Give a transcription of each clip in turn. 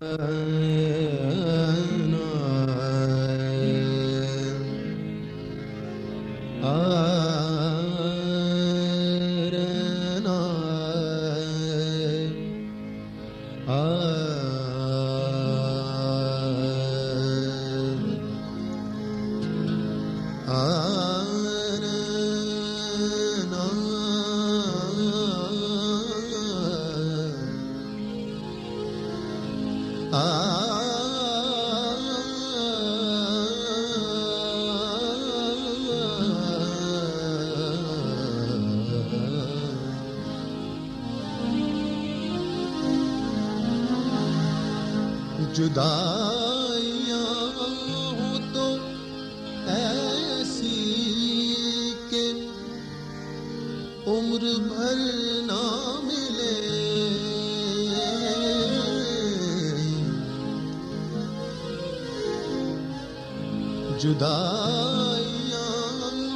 ہاں ہاں ہو تو ایسی کہ عمر بھر نہ ملے۔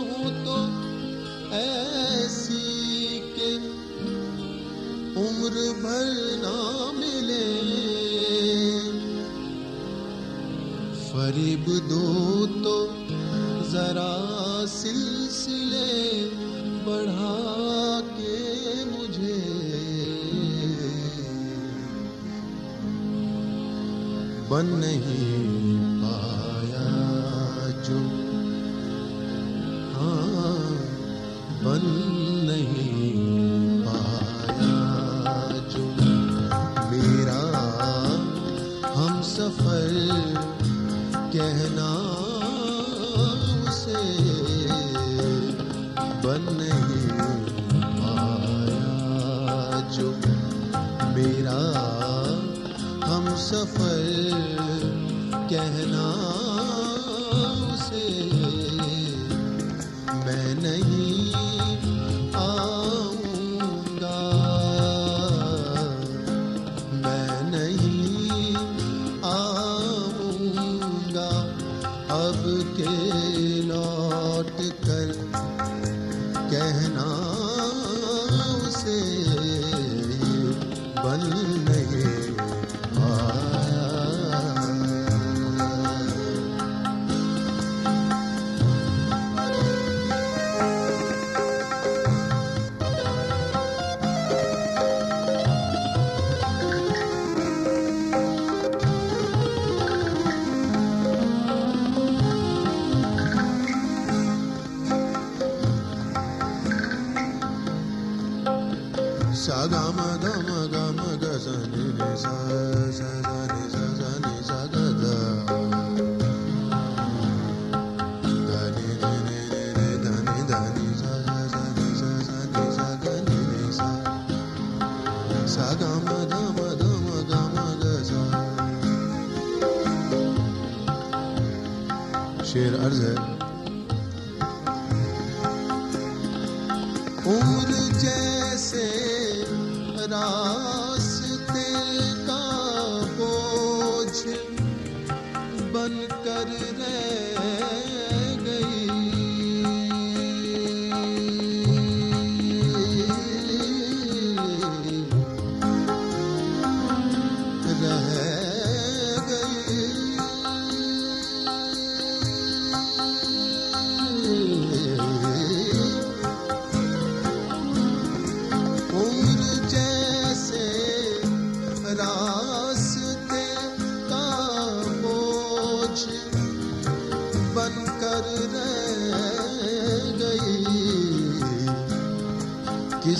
ہو تو ایسی کہ عمر بھر نہ ملے۔ فریب دو تو ذرا سلسلے بڑھا کے مجھے۔ بن نہیں ہم سفر کہنا اسے۔ میں نہیں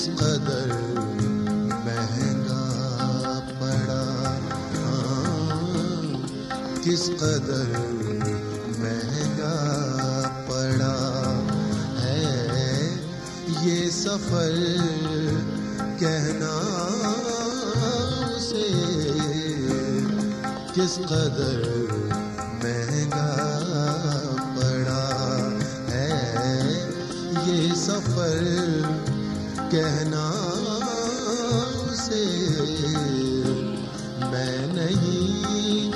کس قدر مہنگا پڑا۔ ہاں، کس قدر مہنگا پڑا ہے۔ یہ سفر کہنا اسے کس قدر مہنگا پڑا ہے۔ یہ سفر کہنا اسے میں نہیں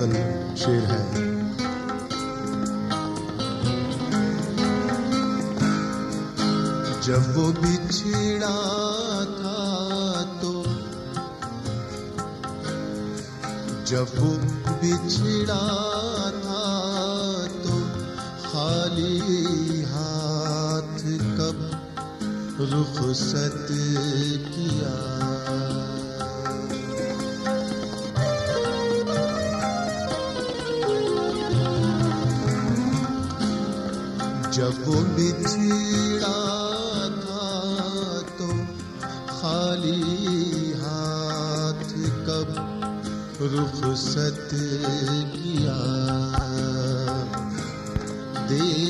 غزل شیر ہے۔ جب وہ بچھڑا تھا تو جب وہ بچھڑا تھا تو خالی ہاتھ کب رخصت جب وہ بچھڑا تھا تو خالی ہاتھ کب رخصت کیا؟ دے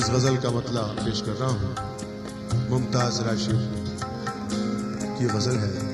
اس غزل کا مطلع پیش کر رہا ہوں۔ ممتاز راشد کی غزل ہے۔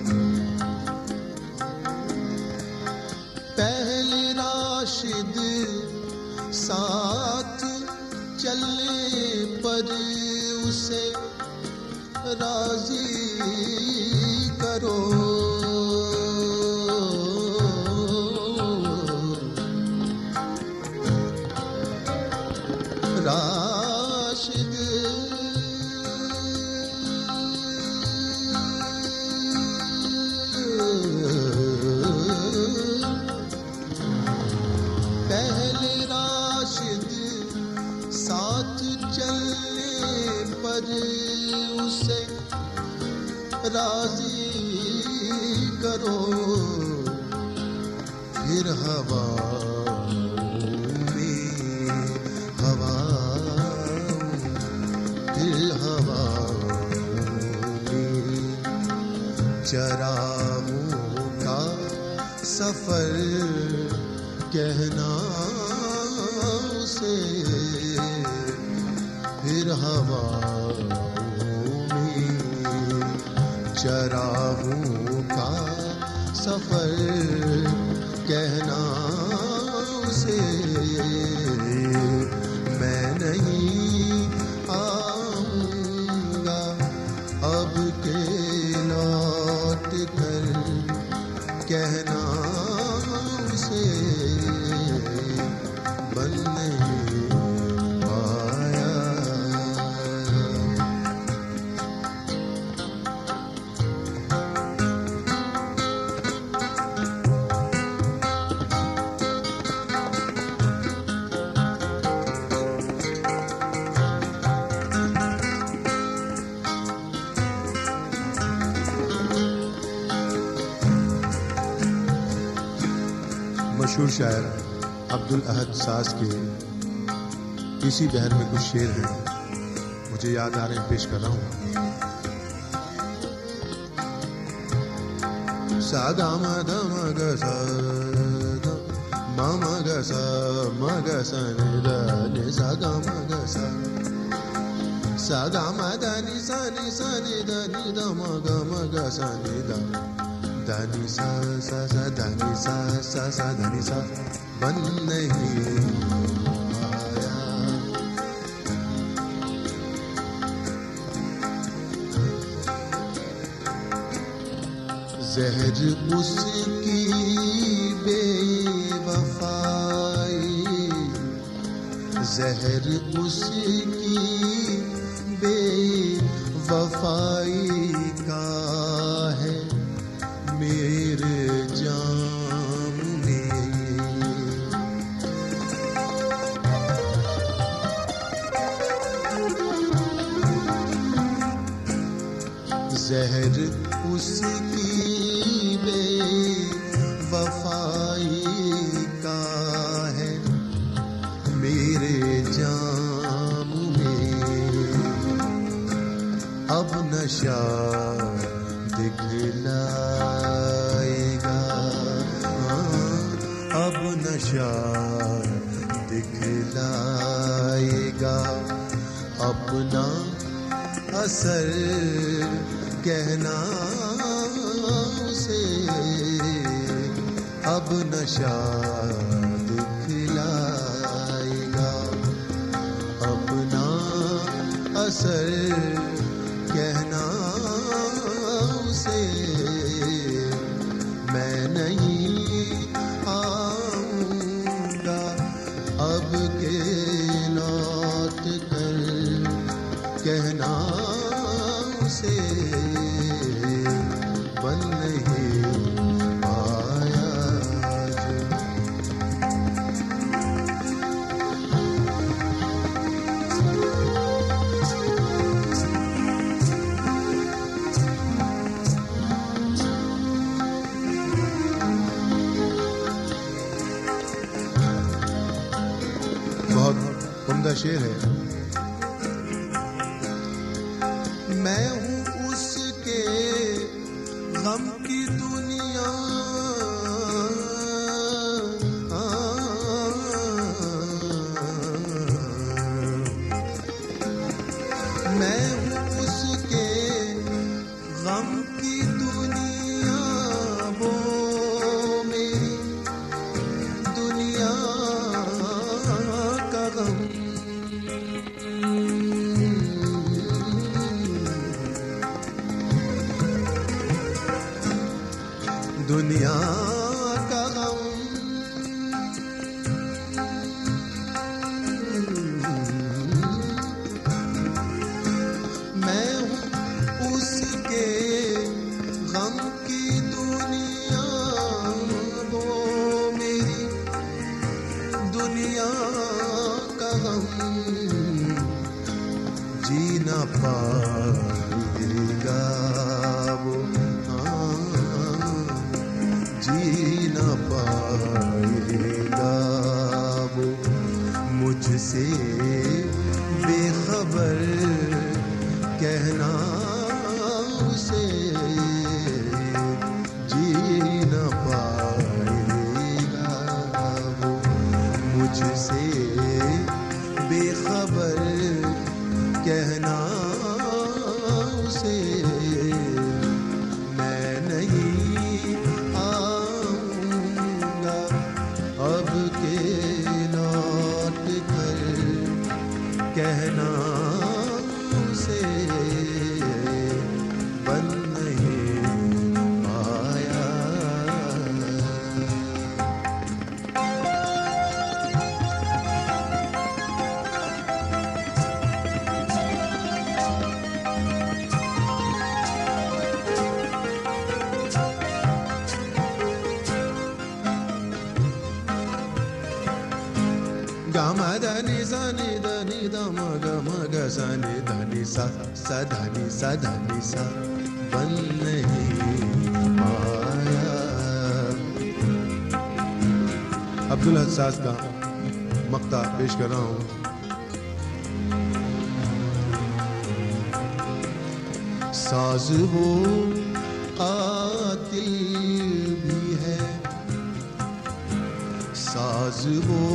ساز کے اسی بہر میں کچھ شعر ہیں۔ مجھے یاد آ رہے ہیں، پیش کر رہا ہوں۔ سا گا ما دا ما گا سا ما ما گا سا ما گا سا نی دا نی سا۔ گا ما گا سا سا گا ما دا نی سا نی سا نی دا نی دا ما گا ما گا سا نی دا دا نی سا سا سا دا نی سا سا سا دا نی سا۔ بن نہیں زہر اس کی بے وفائی۔ زہر اس کی بے وفائی کا چار گا۔ ہاں، اب گا۔ اپنا کہنا اب دکھلائے گا۔ اپنا اثر شیر ہے۔ خزانے دھانی سا سا دھانی سا دھانی سا۔ بند نہیں آیا عبد کا مقطع پیش کر رہا ہوں۔ ساز وہ قاتل بھی ہے۔ ساز وہ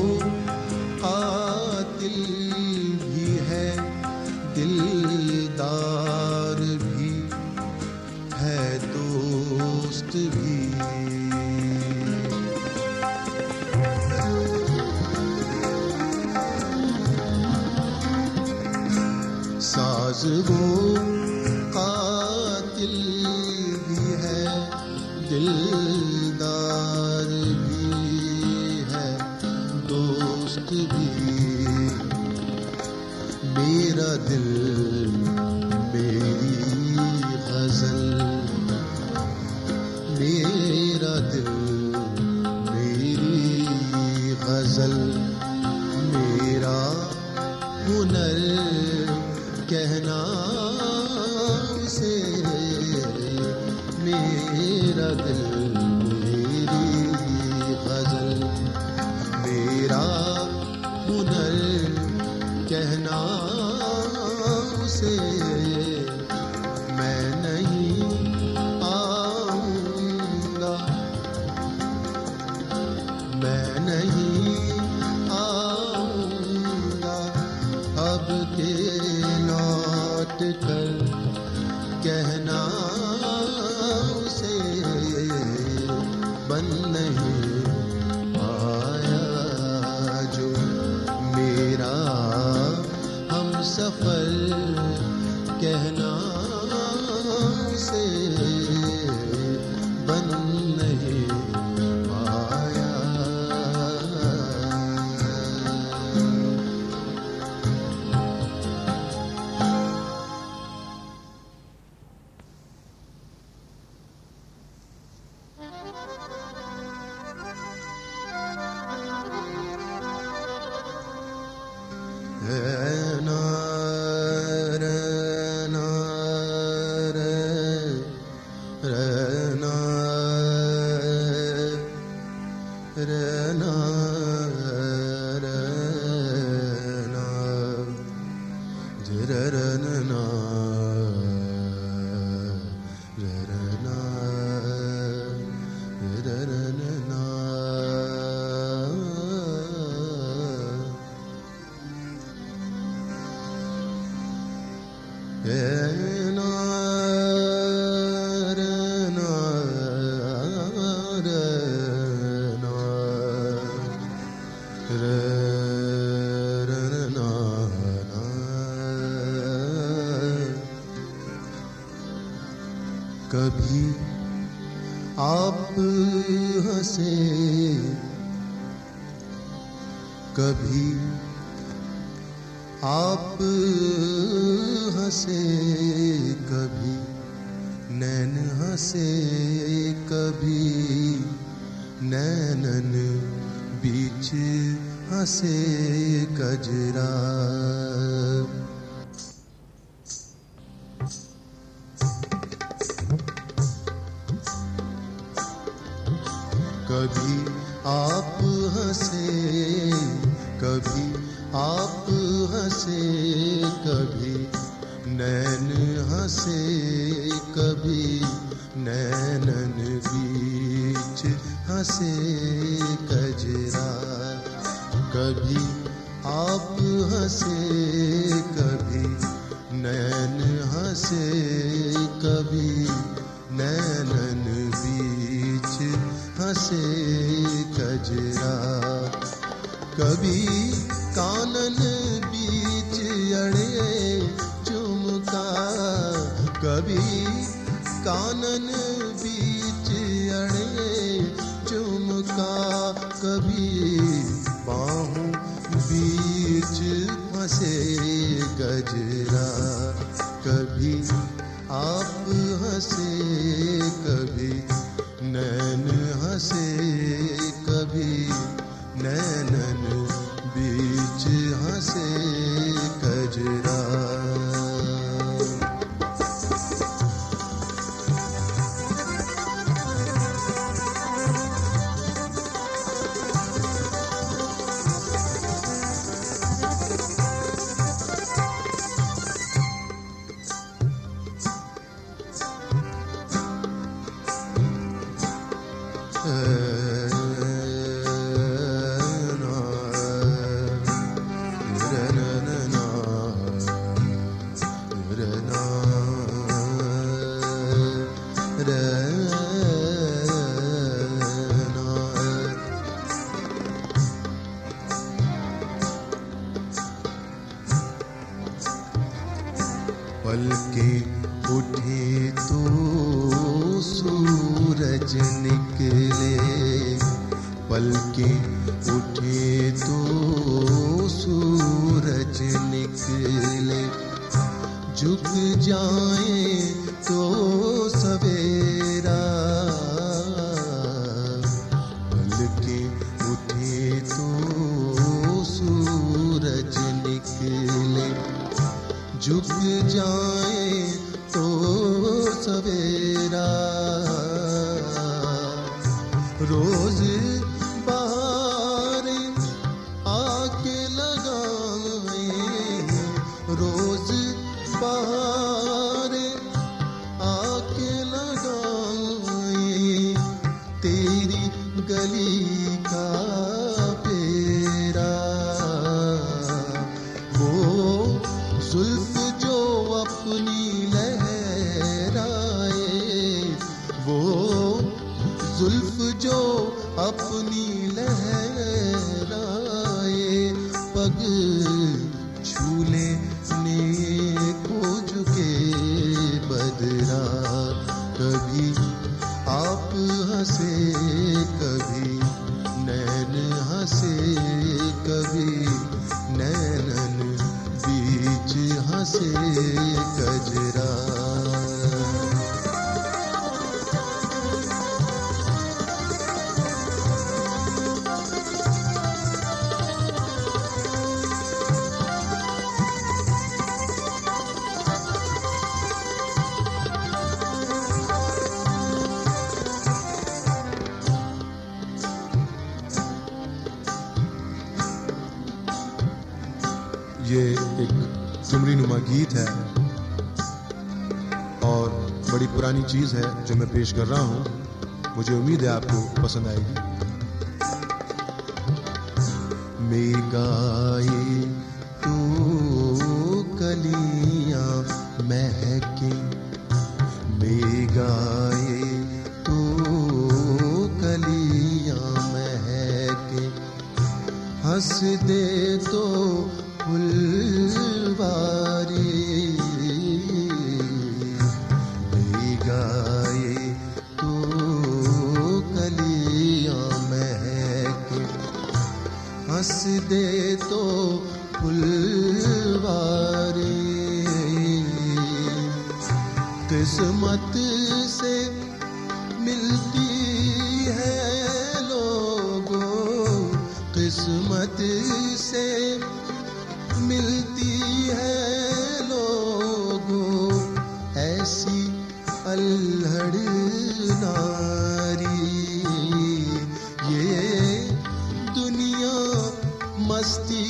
نین ہنسے کبھی نینن بیچ ہنسے کجرا کبھی کانن بیچ اڑے چمکا کبھی باہوں بیچ پھنسے گجرا کبھی آپ ہنسے کبھی گیت ہے اور بڑی پرانی چیز ہے جو میں پیش کر رہا ہوں۔ مجھے امید ہے آپ کو پسند آئے گی۔ گائے تو کلیاں مہکیں۔ بے گائے قسمت سے ملتی ہے لوگوں، قسمت سے ملتی ہے لوگوں، ایسی الہڑ ناری، یہ دنیا مستی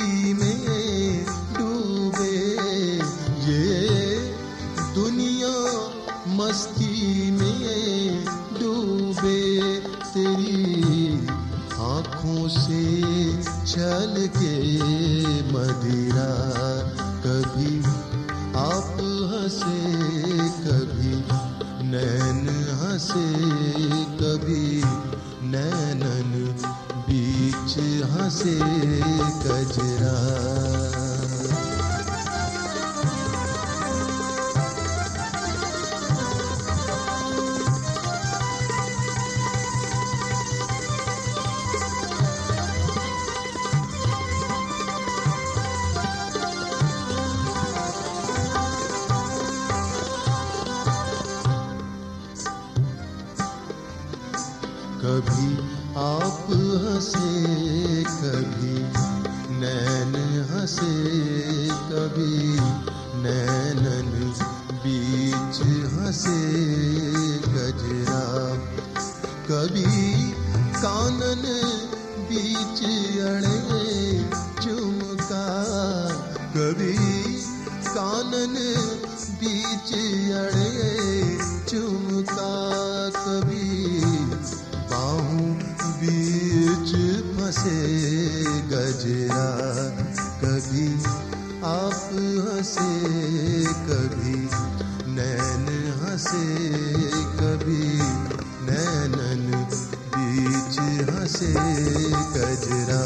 ہنسے کبھی نینن بیچ ہنسے گجرا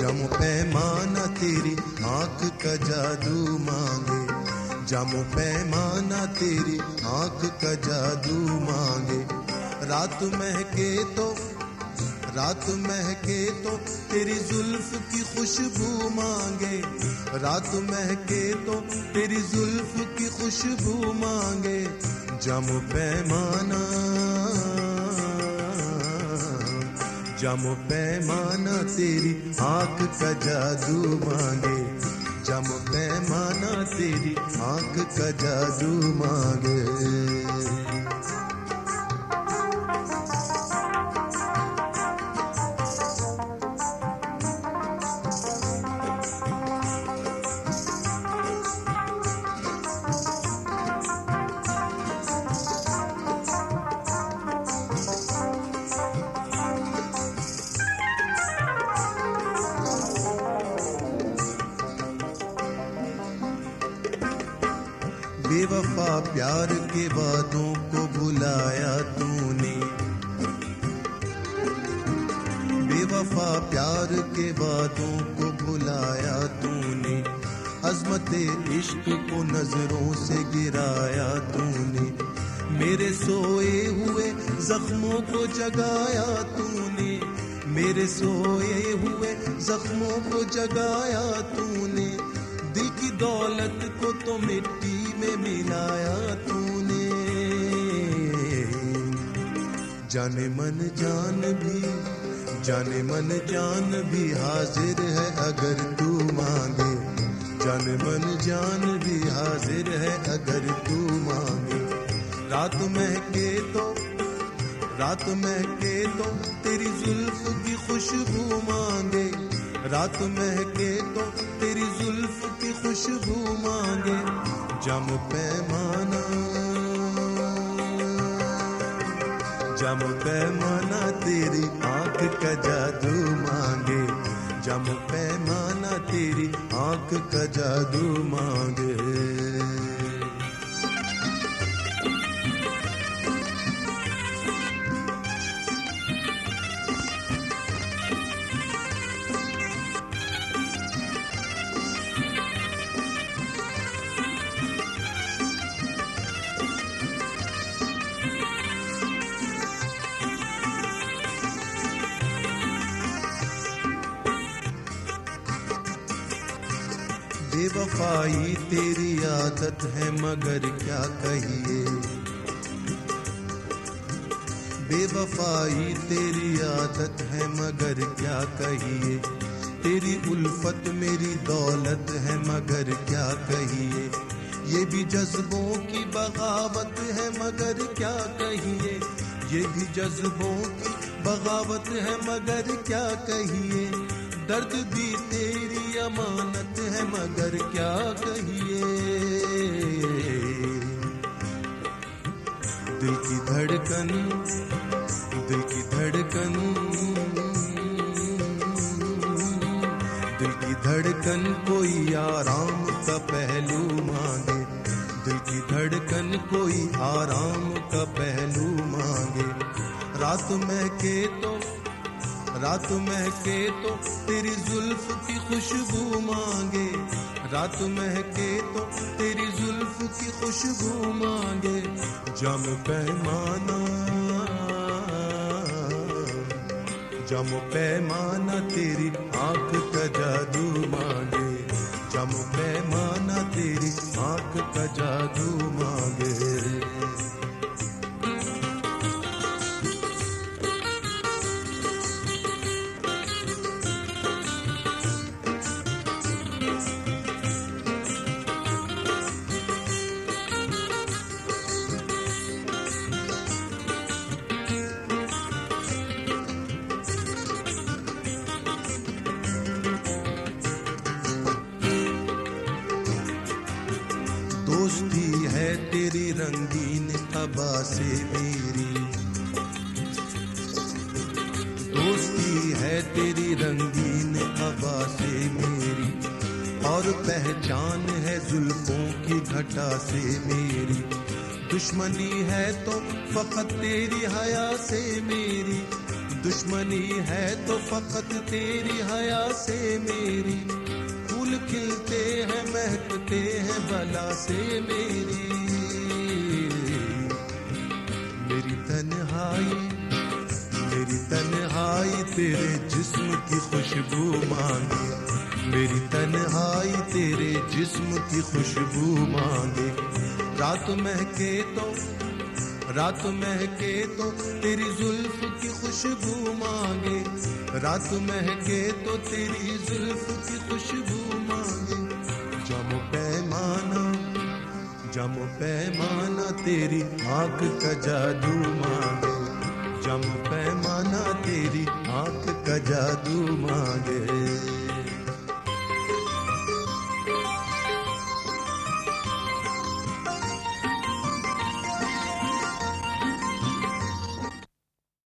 جم پیمانہ تیری آنکھ کا جادو مانگے۔ جم پیمانہ تیری آنکھ کا جادو مانگے۔ رات مہکے تو، رات مہکے تو تیری زلف کی خوشبو مانگے۔ رات مہکے تو تیری زلف کی خوشبو مانگے۔ جم پیمانہ جم پیمانہ تیری آنکھ کا جادو مانگے۔ جم پیمانہ تیری آنکھ کا جادو مانگے۔ وفا پیار کے وعدوں کو بلایا تو نے بے وفا پیار کے وعدوں کو بلایا تو نے عظمت عشق کو نظروں سے گرایا تو نے میرے سوئے ہوئے زخموں کو جگایا تو نے میرے سوئے ہوئے زخموں کو جگایا تو نے دل کی دولت کو تو مٹی میں ملایا تو نے جانے من جان بھی جانے من جان بھی حاضر ہے اگر تو مانگے۔ جانے من جان بھی حاضر ہے اگر تو مانگے۔ رات مہکے تو، رات مہکے تو تیری زلف کی خوشبو مانگے۔ رات مہکے تو تیری زلف کی خوشبو مانگے۔ جم پیمانا جم پیمانا تیری آنکھ کا جادو مانگے۔ جم پیمانہ، تیری آنکھ کا جادو مانگے۔ بے تیری عادت ہے، مگر کیا کہیے؟ بے وفائی تیری عادت ہے، مگر کیا کہیے؟ تیری الفت میری دولت ہے، مگر کیا کہیے؟ یہ بھی جذبوں کی بغاوت ہے، مگر کیا کہیے؟ یہ بھی جذبوں کی بغاوت ہے، مگر کیا کہیے؟ درد بھی تیری امانت مگر کیا کہیے؟ دل کی دھڑکن، دل کی دھڑکن۔ دل کی دھڑکن کوئی آرام کا پہلو مانگے۔ دل کی دھڑکن کوئی آرام کا پہلو مانگے۔ رات میں کے تو رات مہکے تو تیری زلف کی خوشبو مانگے۔ رات مہکے تو تیری زلف کی خوشبو مانگے۔ جم پیمانہ جم پیمانہ تیری آنکھ کا جادو مانگے۔ جم پیمانہ تیری آنکھ کا جادو مانگے۔ دشمنی ہے تو فقط تیری حیا سے میری۔ پھول کھلتے ہیں، مہکتے ہیں، بلا سے میری۔ میری تنہائی میری تنہائی تیرے جسم کی خوشبو مانگے۔ میری تنہائی تیرے جسم کی خوشبو مانگے۔ رات مہکے تو رات مہکے تو تیری زلف کی خوشبو مانگے۔ رات مہکے تو تیری زلف کی خوشبو مانگے۔ جم پیمانہ جم پیمانہ تیری آنکھ کا جادو مانگے۔ جم پیمانہ تیری آنکھ کا جادو